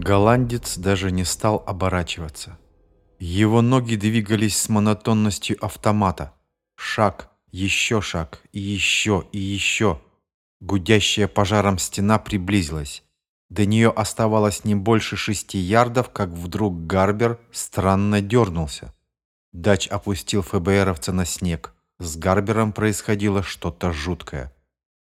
Голландец даже не стал оборачиваться. Его ноги двигались с монотонностью автомата. Шаг, еще шаг, и еще, и еще. Гудящая пожаром стена приблизилась. До нее оставалось не больше шести ярдов, как вдруг Гарбер странно дернулся. Дач опустил ФБРовца на снег. С Гарбером происходило что-то жуткое.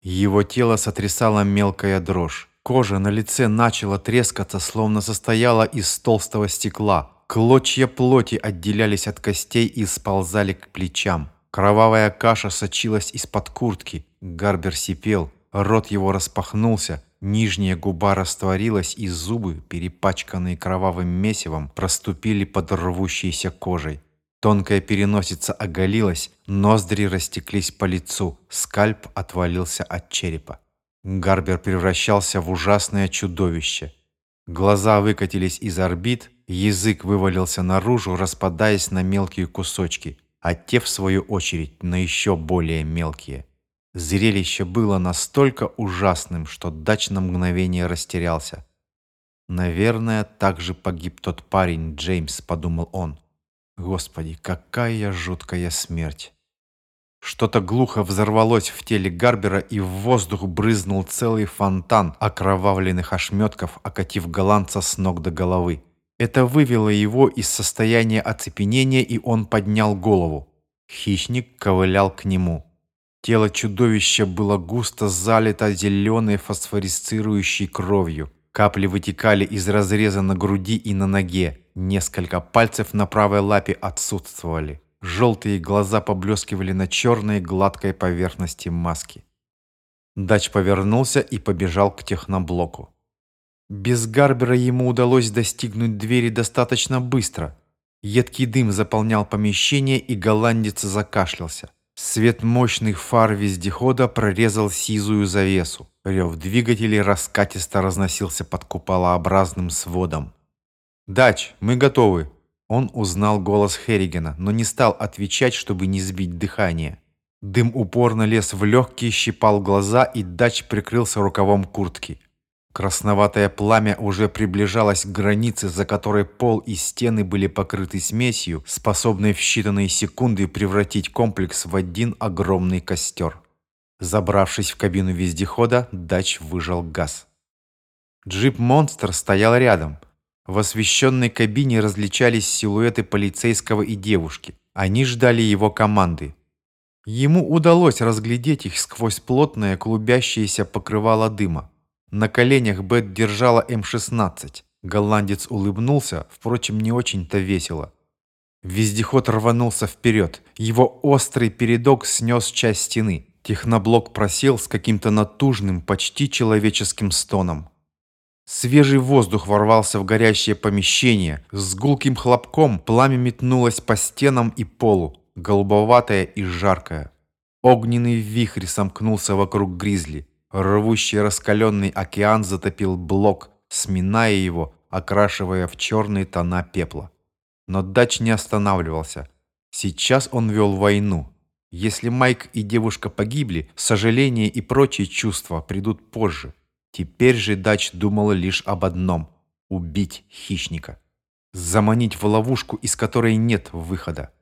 Его тело сотрясала мелкая дрожь. Кожа на лице начала трескаться, словно состояла из толстого стекла. Клочья плоти отделялись от костей и сползали к плечам. Кровавая каша сочилась из-под куртки. Гарбер сипел, рот его распахнулся, нижняя губа растворилась, и зубы, перепачканные кровавым месивом, проступили под рвущейся кожей. Тонкая переносица оголилась, ноздри растеклись по лицу, скальп отвалился от черепа. Гарбер превращался в ужасное чудовище. Глаза выкатились из орбит, язык вывалился наружу, распадаясь на мелкие кусочки, а те, в свою очередь, на еще более мелкие. Зрелище было настолько ужасным, что Дач на мгновение растерялся. «Наверное, так же погиб тот парень, Джеймс», — подумал он. «Господи, какая жуткая смерть!» Что-то глухо взорвалось в теле Гарбера, и в воздух брызнул целый фонтан окровавленных ошметков, окатив голландца с ног до головы. Это вывело его из состояния оцепенения, и он поднял голову. Хищник ковылял к нему. Тело чудовища было густо залито зеленой фосфорисцирующей кровью. Капли вытекали из разреза на груди и на ноге. Несколько пальцев на правой лапе отсутствовали. Желтые глаза поблескивали на черной гладкой поверхности маски. Дач повернулся и побежал к техноблоку. Без Гарбера ему удалось достигнуть двери достаточно быстро. Едкий дым заполнял помещение, и голландец закашлялся. Свет мощных фар вездехода прорезал сизую завесу. Рев двигателей раскатисто разносился под куполообразным сводом. «Дач, мы готовы!» Он узнал голос Херригена, но не стал отвечать, чтобы не сбить дыхание. Дым упорно лез в легкие, щипал глаза, и Дач прикрылся рукавом куртки. Красноватое пламя уже приближалось к границе, за которой пол и стены были покрыты смесью, способной в считанные секунды превратить комплекс в один огромный костер. Забравшись в кабину вездехода, Дач выжал газ. Джип-монстр стоял рядом – в освещенной кабине различались силуэты полицейского и девушки. Они ждали его команды. Ему удалось разглядеть их сквозь плотное клубящееся покрывало дыма. На коленях Бет держала М-16. Голландец улыбнулся, впрочем, не очень-то весело. Вездеход рванулся вперед. Его острый передок снес часть стены. Техноблок просел с каким-то натужным, почти человеческим стоном. Свежий воздух ворвался в горящее помещение. С гулким хлопком пламя метнулось по стенам и полу, голубоватое и жаркое. Огненный вихрь сомкнулся вокруг гризли. Рвущий раскаленный океан затопил блок, сминая его, окрашивая в черные тона пепла. Но Дач не останавливался. Сейчас он вел войну. Если Майк и девушка погибли, сожаление и прочие чувства придут позже. Теперь же Дач думала лишь об одном – убить хищника. Заманить в ловушку, из которой нет выхода.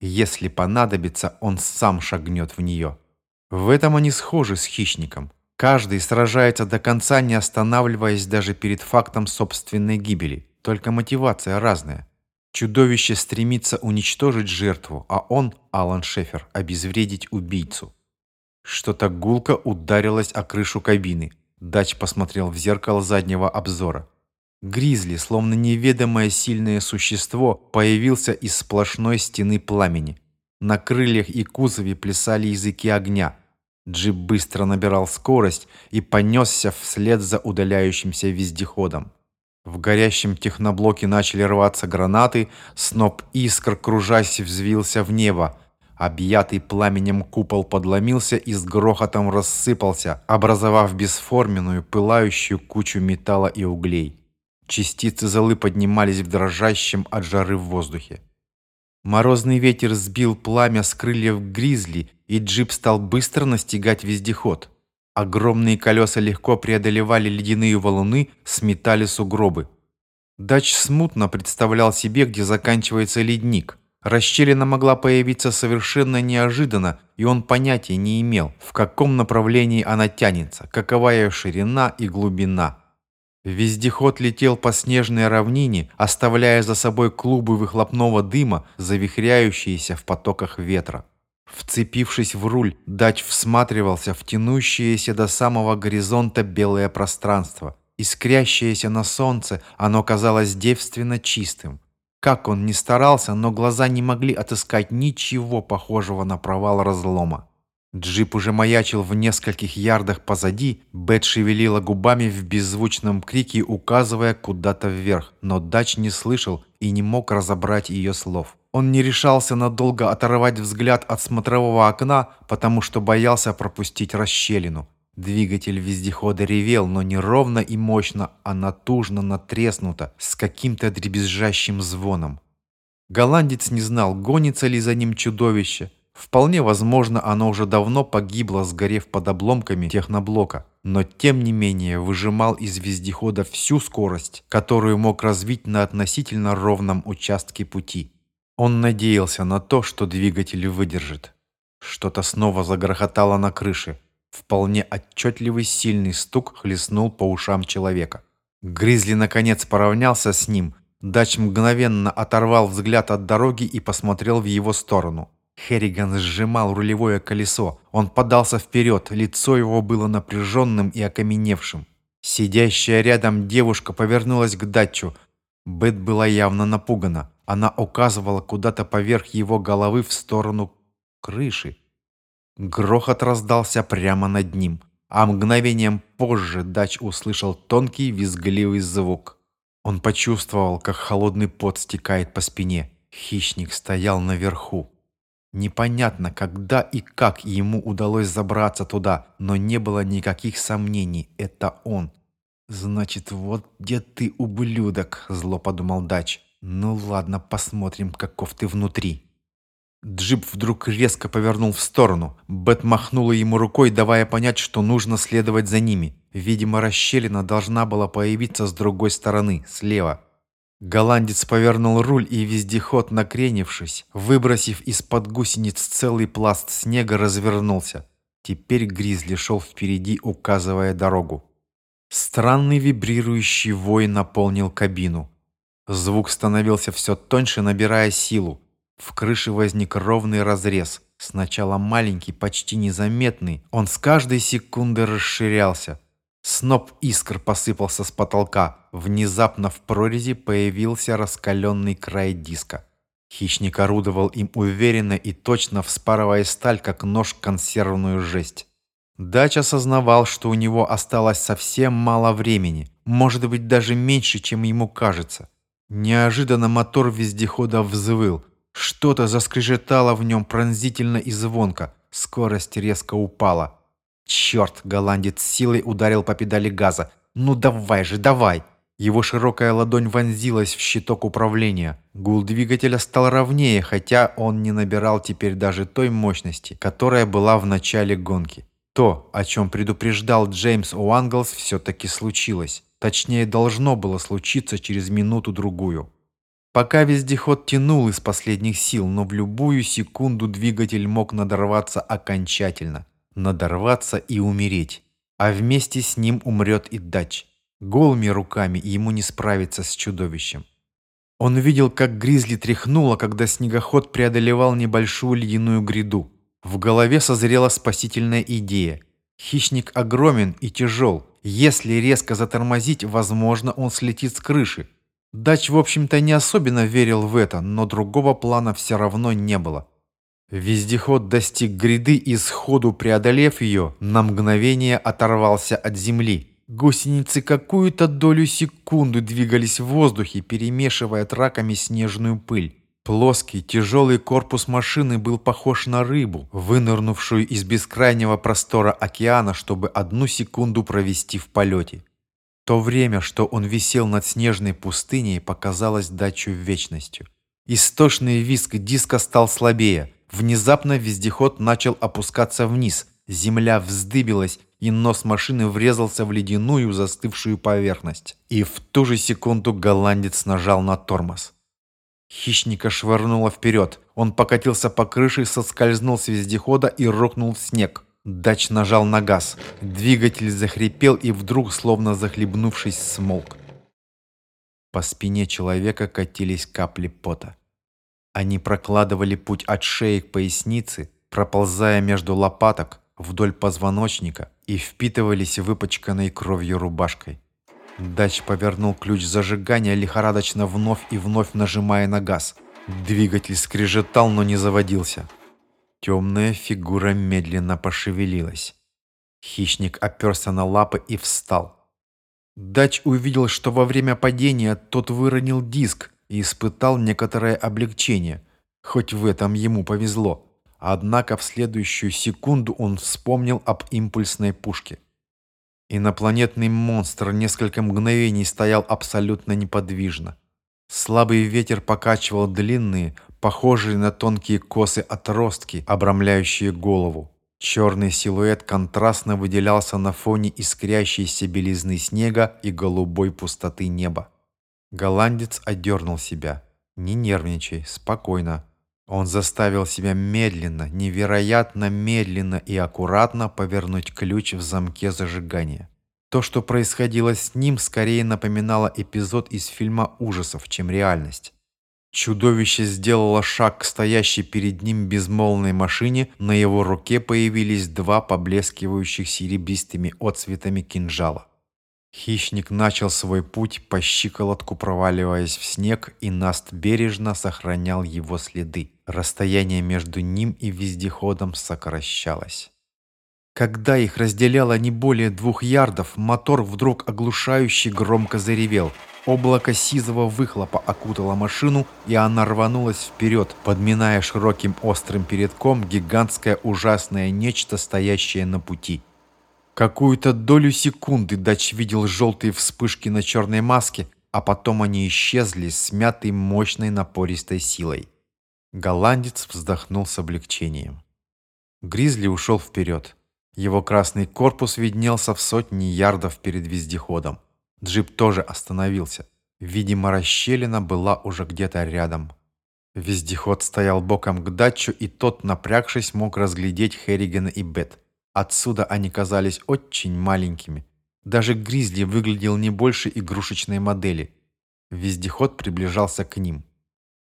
Если понадобится, он сам шагнет в нее. В этом они схожи с хищником. Каждый сражается до конца, не останавливаясь даже перед фактом собственной гибели. Только мотивация разная. Чудовище стремится уничтожить жертву, а он, Алан Шефер, обезвредить убийцу. Что-то гулко ударилось о крышу кабины – Дач посмотрел в зеркало заднего обзора. Гризли, словно неведомое сильное существо, появился из сплошной стены пламени. На крыльях и кузове плясали языки огня. Джип быстро набирал скорость и понесся вслед за удаляющимся вездеходом. В горящем техноблоке начали рваться гранаты, сноп искр, кружась, взвился в небо. Объятый пламенем купол подломился и с грохотом рассыпался, образовав бесформенную, пылающую кучу металла и углей. Частицы золы поднимались в дрожащем от жары в воздухе. Морозный ветер сбил пламя с крыльев гризли, и джип стал быстро настигать вездеход. Огромные колеса легко преодолевали ледяные валуны, сметали сугробы. Дач смутно представлял себе, где заканчивается ледник. Расщелина могла появиться совершенно неожиданно, и он понятия не имел, в каком направлении она тянется, какова ее ширина и глубина. Вездеход летел по снежной равнине, оставляя за собой клубы выхлопного дыма, завихряющиеся в потоках ветра. Вцепившись в руль, Дач всматривался в тянущееся до самого горизонта белое пространство. Искрящееся на солнце, оно казалось девственно чистым. Как он ни старался, но глаза не могли отыскать ничего похожего на провал разлома. Джип уже маячил в нескольких ярдах позади, Бет шевелила губами в беззвучном крике, указывая куда-то вверх, но Дач не слышал и не мог разобрать ее слов. Он не решался надолго оторвать взгляд от смотрового окна, потому что боялся пропустить расщелину. Двигатель вездехода ревел, но не ровно и мощно, а натужно натреснуто, с каким-то дребезжащим звоном. Голландец не знал, гонится ли за ним чудовище. Вполне возможно, оно уже давно погибло, сгорев под обломками техноблока, но тем не менее выжимал из вездехода всю скорость, которую мог развить на относительно ровном участке пути. Он надеялся на то, что двигатель выдержит. Что-то снова загрохотало на крыше. Вполне отчетливый сильный стук хлестнул по ушам человека. Гризли наконец поравнялся с ним. Дач мгновенно оторвал взгляд от дороги и посмотрел в его сторону. Херриган сжимал рулевое колесо. Он подался вперед, лицо его было напряженным и окаменевшим. Сидящая рядом девушка повернулась к Датчу. Бет была явно напугана. Она указывала куда-то поверх его головы в сторону крыши. Грохот раздался прямо над ним, а мгновением позже Дач услышал тонкий визгливый звук. Он почувствовал, как холодный пот стекает по спине. Хищник стоял наверху. Непонятно, когда и как ему удалось забраться туда, но не было никаких сомнений, это он. «Значит, вот где ты, ублюдок», — зло подумал Дач. «Ну ладно, посмотрим, каков ты внутри». Джип вдруг резко повернул в сторону. Бет махнула ему рукой, давая понять, что нужно следовать за ними. Видимо, расщелина должна была появиться с другой стороны, слева. Голландец повернул руль и вездеход, накренившись, выбросив из-под гусениц целый пласт снега, развернулся. Теперь Гризли шел впереди, указывая дорогу. Странный вибрирующий вой наполнил кабину. Звук становился все тоньше, набирая силу. В крыше возник ровный разрез. Сначала маленький, почти незаметный. Он с каждой секунды расширялся. Сноп искр посыпался с потолка. Внезапно в прорези появился раскаленный край диска. Хищник орудовал им уверенно и точно, вспарывая сталь, как нож консервную жесть. Дач осознавал, что у него осталось совсем мало времени, может быть даже меньше, чем ему кажется. Неожиданно мотор вездехода взвыл. Что-то заскрежетало в нем пронзительно и звонко. Скорость резко упала. Черт, голландец силой ударил по педали газа. «Ну давай же, давай!» Его широкая ладонь вонзилась в щиток управления. Гул двигателя стал ровнее, хотя он не набирал теперь даже той мощности, которая была в начале гонки. То, о чем предупреждал Джеймс Уанглс, все-таки случилось. Точнее, должно было случиться через минуту-другую. Пока вездеход тянул из последних сил, но в любую секунду двигатель мог надорваться окончательно. Надорваться и умереть. А вместе с ним умрет и дач. Голыми руками ему не справиться с чудовищем. Он видел, как Гризли тряхнуло, когда снегоход преодолевал небольшую ледяную гряду. В голове созрела спасительная идея. Хищник огромен и тяжел, если резко затормозить, возможно, он слетит с крыши. Дач, в общем-то, не особенно верил в это, но другого плана все равно не было. Вездеход достиг гряды и сходу преодолев ее, на мгновение оторвался от земли. Гусеницы какую-то долю секунды двигались в воздухе, перемешивая траками снежную пыль. Плоский, тяжелый корпус машины был похож на рыбу, вынырнувшую из бескрайнего простора океана, чтобы одну секунду провести в полете. То время, что он висел над снежной пустыней, показалось дачу вечностью. Истошный визг диска стал слабее. Внезапно вездеход начал опускаться вниз. Земля вздыбилась, и нос машины врезался в ледяную застывшую поверхность. И в ту же секунду голландец нажал на тормоз. Хищника швырнуло вперед. Он покатился по крыше, соскользнул с вездехода и рухнул в снег. Дач нажал на газ. Двигатель захрипел и вдруг, словно захлебнувшись, смолк. По спине человека катились капли пота. Они прокладывали путь от шеи к пояснице, проползая между лопаток, вдоль позвоночника и впитывались выпачканной кровью рубашкой. Дач повернул ключ зажигания, лихорадочно вновь и вновь нажимая на газ. Двигатель скрежетал, но не заводился. Темная фигура медленно пошевелилась. Хищник оперся на лапы и встал. Дач увидел, что во время падения тот выронил диск и испытал некоторое облегчение, хоть в этом ему повезло. Однако в следующую секунду он вспомнил об импульсной пушке. Инопланетный монстр несколько мгновений стоял абсолютно неподвижно. Слабый ветер покачивал длинные, похожие на тонкие косы отростки, обрамляющие голову. Черный силуэт контрастно выделялся на фоне искрящейся белизны снега и голубой пустоты неба. Голландец одернул себя. «Не нервничай, спокойно. Он заставил себя медленно, невероятно медленно и аккуратно повернуть ключ в замке зажигания. То, что происходило с ним, скорее напоминало эпизод из фильма ужасов, чем реальность. Чудовище сделало шаг к стоящей перед ним безмолвной машине, на его руке появились два поблескивающих серебристыми отцветами кинжала. Хищник начал свой путь по щиколотку, проваливаясь в снег, и Наст бережно сохранял его следы. Расстояние между ним и вездеходом сокращалось. Когда их разделяло не более двух ярдов, мотор вдруг оглушающе громко заревел. Облако сизого выхлопа окутало машину, и она рванулась вперед, подминая широким острым передком гигантское ужасное нечто, стоящее на пути. Какую-то долю секунды Дач видел желтые вспышки на черной маске, а потом они исчезли, смятой мощной напористой силой. Голландец вздохнул с облегчением. Гризли ушел вперед. Его красный корпус виднелся в сотни ярдов перед вездеходом. Джип тоже остановился. Видимо, расщелина была уже где-то рядом. Вездеход стоял боком к датчу, и тот, напрягшись, мог разглядеть Херригана и Бет. Отсюда они казались очень маленькими. Даже Гризли выглядел не больше игрушечной модели. Вездеход приближался к ним.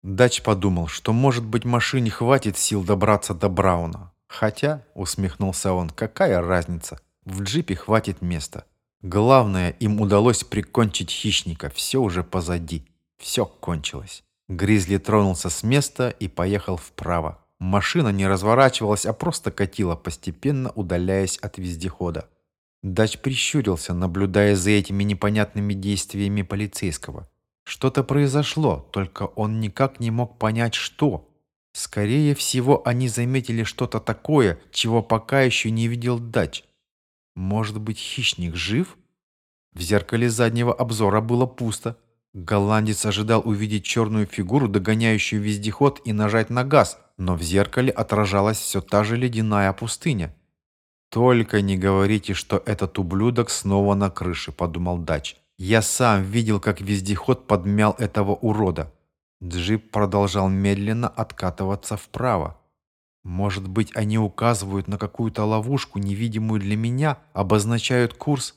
Дач подумал, что, может быть, машине хватит сил добраться до Брауна. Хотя, усмехнулся он, какая разница? В джипе хватит места. Главное, им удалось прикончить хищника. Все уже позади. Все кончилось. Гризли тронулся с места и поехал вправо. Машина не разворачивалась, а просто катила, постепенно удаляясь от вездехода. Дач прищурился, наблюдая за этими непонятными действиями полицейского. Что-то произошло, только он никак не мог понять, что. Скорее всего, они заметили что-то такое, чего пока еще не видел Дач. Может быть, хищник жив? В зеркале заднего обзора было пусто. Голландец ожидал увидеть черную фигуру, догоняющую вездеход, и нажать на газ, но в зеркале отражалась все та же ледяная пустыня. «Только не говорите, что этот ублюдок снова на крыше», — подумал Дач. «Я сам видел, как вездеход подмял этого урода». Джип продолжал медленно откатываться вправо. «Может быть, они указывают на какую-то ловушку, невидимую для меня, обозначают курс?»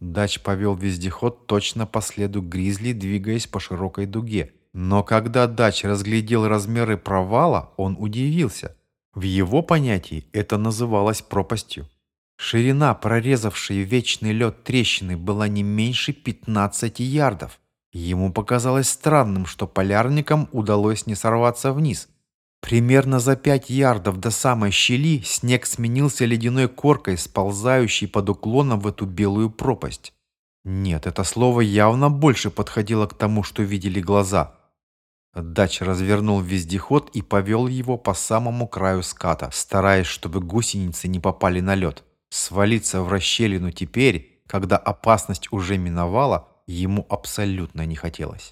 Дач повел вездеход точно по следу Гризли, двигаясь по широкой дуге. Но когда Дач разглядел размеры провала, он удивился. В его понятии это называлось пропастью. Ширина, прорезавшей вечный лед трещины, была не меньше 15 ярдов. Ему показалось странным, что полярникам удалось не сорваться вниз. Примерно за 5 ярдов до самой щели снег сменился ледяной коркой, сползающей под уклоном в эту белую пропасть. Нет, это слово явно больше подходило к тому, что видели глаза. Дач развернул вездеход и повел его по самому краю ската, стараясь, чтобы гусеницы не попали на лед. Свалиться в расщелину теперь, когда опасность уже миновала, ему абсолютно не хотелось.